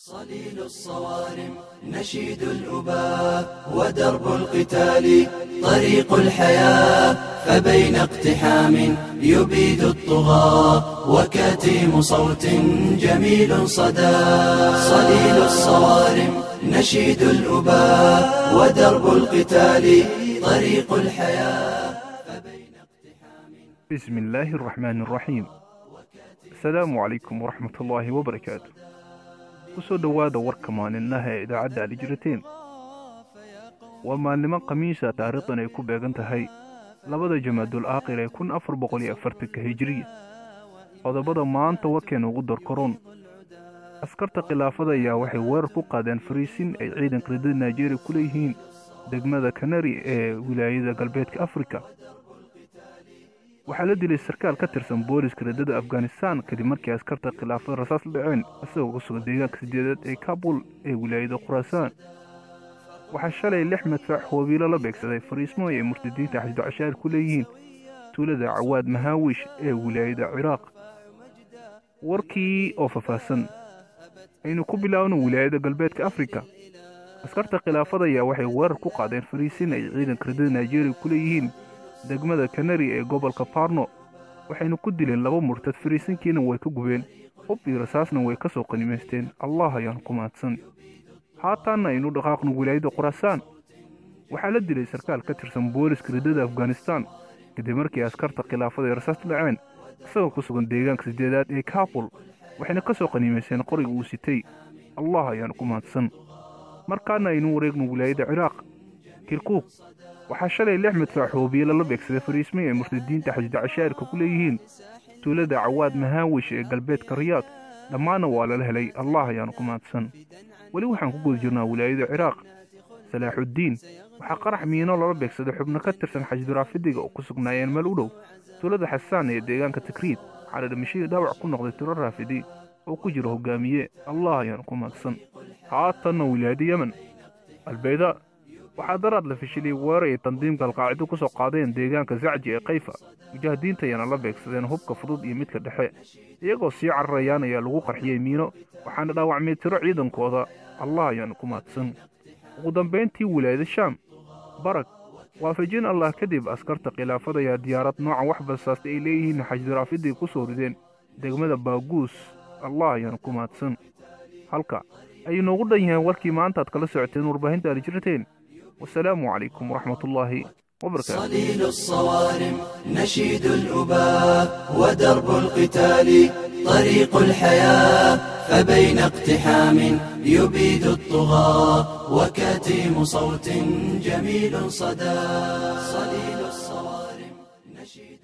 صليل الصوارم نشيد الأباء ودرب القتال طريق الحياة فبين اقتحام يبيد الطغاة وكتيم صوت جميل صدى. صليل الصوارم نشيد الأباء ودرب القتال طريق الحياة فبين اقتحام. بسم الله الرحمن الرحيم. asalaamu calaykum waraxmat ullaahi wabarakaatu ku dhowaada warka maalinlaha ee idaacadda alijirateen waa maalnimo khamiisa taariikhdan ay ku beegan tahay labada jamaadul aakhir ee kun afar boqol iyo afartanka hijiriya. Qodobada maanta warkeena ugu darkaroon askarta khilaafada ayaa waxay weerar ku qaadeen fariisin ay ciidanka ridada naijeeriya ku leeyihiin degmada kanari ee wilaayada galbeedka afrika waxaa la dilay sarkaal ka tirsan booliska ridada afghanistan kadib markii askarta khilaafada rasaas la dhaceen isagoo ku sugan deegaanka sideedaad ee kabul ee wilaayada khuraasaan waxaa shalay lix madfaac hoobiilo la beegsaday fariismo ay murtadiinta xasdo cashaar ku leeyihiin tuulada cawaad mahaawish ee wilaayada ciraaq. Warkii oo faahfaahsan aynu ku bilaawno wilaayada galbeedka afrika. Askarta khilaafada ayaa waxay weerar ku qaadeen fariisin ay ciidanka ridada naijeeriya ku leeyihiin degmada kanari ee gobolka barno waxayna ku dileen laba murtad fariisinkiina way ka gubeen hub iyo rasaasna way ka soo qanimaysteen. Allah ayaan ku mahadsan haataanna aynu dhaqaaqno wilaayada khuraasaan waxaa la dilay sarkaal ka tirsan booliska ridada afghanistan kadib markii askarta khilaafada ay rasaas dhaceen isagoo ku sugan deegaanka sideedaad ee kabul waxayna ka soo qaniimayseen qoriga uu sitay. Allah ayaan ku mahadsan markaana aynu wareegno wilaayada ciraaq kirkuuk waxaa shalay lix madfaac hoobiye lala beegsaday fariismay ay murtadiinta xasda cashaarka ku leeyihiin. Tuulada cawaad mahaawish ee galbeedka riyaad dhammaanna waa lala helay. Allah ayaanu ku mahadsan weli waxaan ku guda jirnaa wilaayada ciraaq. Salaaxuddiin waxaa qarax miino lala beegsaday xubno ka tirsan xasduraafidiga oo ku sugnaayeen meel u dhow. Tuulada xasaan ee deegaanka tikriid waxaana dhimashadii dhaawac ku noqday tiro raafidi oo ku jira hogaamiye. Allah ayaanu ku mahadsan haatanna wilaayada yemen. Albayda waxaa daraad la fishiliyey weerar ay tandiimka alqaacido ku soo qaadeen deegaanka zacji ee kayfa. Mujaahidiinta ayaana la beegsadeen hubka fudud iyo midka dhexe. Iyagoo sii cararayaan ayaa lagu qarxiyey miino waxaana dhaawacmay tiro ciidankooda. Allah ayaanu ku mahadsan ugu dambayntii wilaayada shaam barag waafajin allah kadib askarta khilaafada ayaa diyaarad nooca wax basaasta ay leeyihiin xajduraafiday ku soo rideen. Degmada baaguus allah ayaanu ku mahadsan halka ayuu noogu dhan yahay warkii maanta aad kala socoteen warbaahinta alijirteen والسلام عليكم ورحمة الله وبركاته. صليل الصوارم نشيد الأباء ودرب القتال طريق الحياة فبين اقتحام يبيد الطغاة وكتيم صوت جميل صدى. صليل الصوارم نشيد